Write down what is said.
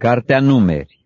Cartea Numeri.